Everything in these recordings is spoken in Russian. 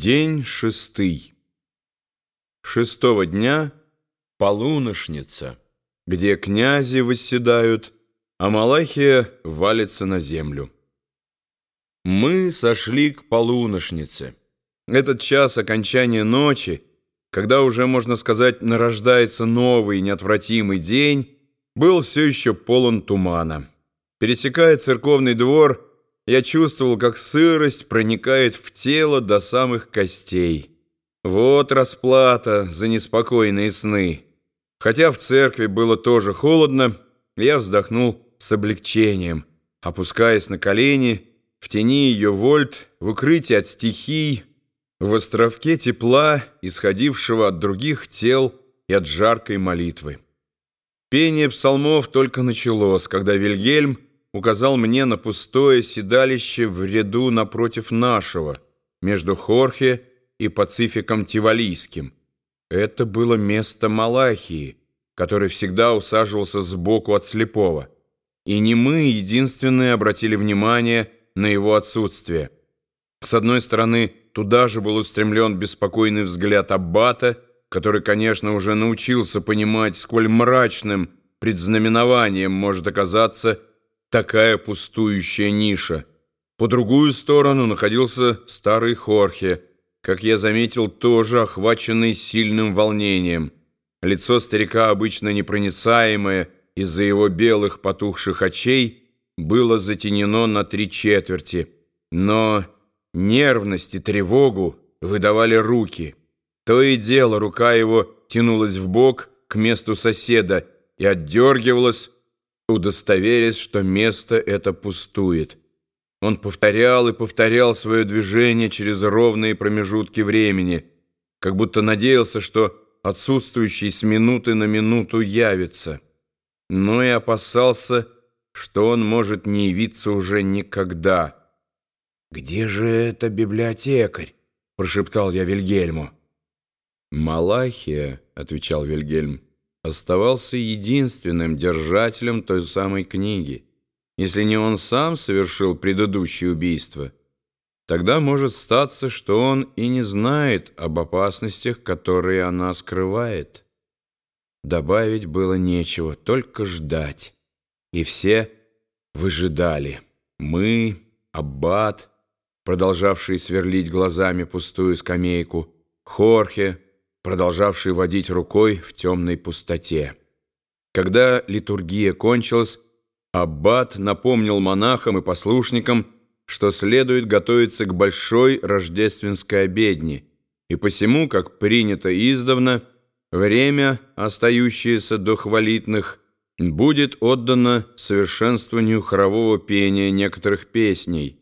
День шестый. Шестого дня полуношница, где князи восседают, а Малахия валится на землю. Мы сошли к полуношнице. Этот час окончания ночи, когда уже, можно сказать, нарождается новый неотвратимый день, был все еще полон тумана. Пересекая церковный двор, я чувствовал, как сырость проникает в тело до самых костей. Вот расплата за неспокойные сны. Хотя в церкви было тоже холодно, я вздохнул с облегчением, опускаясь на колени, в тени ее вольт, в укрытии от стихий, в островке тепла, исходившего от других тел и от жаркой молитвы. Пение псалмов только началось, когда Вильгельм указал мне на пустое седалище в ряду напротив нашего, между Хорхе и Пацификом Тивалийским. Это было место Малахии, который всегда усаживался сбоку от слепого. И не мы единственные обратили внимание на его отсутствие. С одной стороны, туда же был устремлен беспокойный взгляд Аббата, который, конечно, уже научился понимать, сколь мрачным предзнаменованием может оказаться такая пустующая ниша. По другую сторону находился старый Хорхе, как я заметил, тоже охваченный сильным волнением. Лицо старика, обычно непроницаемое из-за его белых потухших очей, было затенено на три четверти, но нервность и тревогу выдавали руки. То и дело рука его тянулась в бок к месту соседа и отдергивалась, удостоверясь, что место это пустует. Он повторял и повторял свое движение через ровные промежутки времени, как будто надеялся, что отсутствующий с минуты на минуту явится, но и опасался, что он может не явиться уже никогда. «Где же это библиотекарь?» — прошептал я Вильгельму. «Малахия», — отвечал Вильгельм оставался единственным держателем той самой книги. Если не он сам совершил предыдущее убийство, тогда может статься, что он и не знает об опасностях, которые она скрывает. Добавить было нечего, только ждать. И все выжидали. Мы, Аббат, продолжавший сверлить глазами пустую скамейку, Хорхе, продолжавший водить рукой в темной пустоте. Когда литургия кончилась, Аббат напомнил монахам и послушникам, что следует готовиться к большой рождественской обедне, и посему, как принято издавна, время, остающееся до хвалитных, будет отдано совершенствованию хорового пения некоторых песней,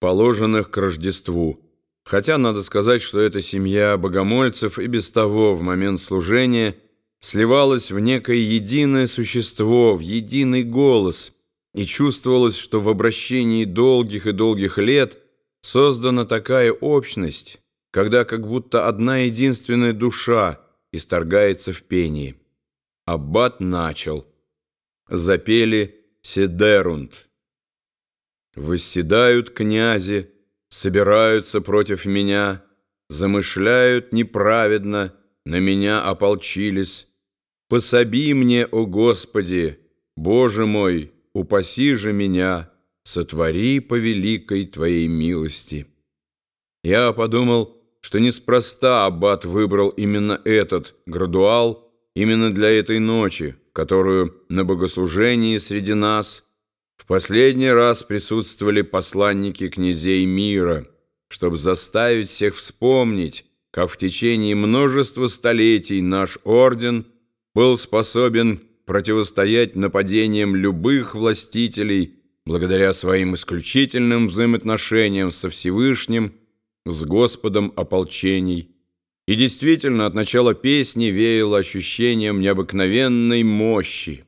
положенных к Рождеству, Хотя надо сказать, что эта семья богомольцев и без того в момент служения сливалась в некое единое существо, в единый голос, и чувствовалось, что в обращении долгих и долгих лет создана такая общность, когда как будто одна единственная душа исторгается в пении. Аббат начал. Запели «Седерунд». Восседают князи, собираются против меня, замышляют неправедно, на меня ополчились. Пособи мне, о Господи, Боже мой, упаси же меня, сотвори по великой Твоей милости. Я подумал, что неспроста Аббат выбрал именно этот градуал именно для этой ночи, которую на богослужении среди нас – в последний раз присутствовали посланники князей мира, чтобы заставить всех вспомнить, как в течение множества столетий наш орден был способен противостоять нападениям любых властителей благодаря своим исключительным взаимоотношениям со Всевышним, с Господом ополчений. И действительно, от начала песни веяло ощущением необыкновенной мощи.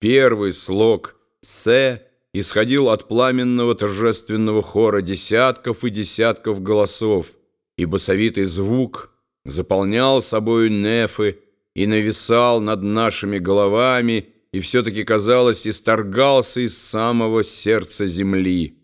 Первый слог «Се» исходил от пламенного торжественного хора десятков и десятков голосов, и басовитый звук заполнял собою нефы и нависал над нашими головами, и все-таки, казалось, исторгался из самого сердца земли.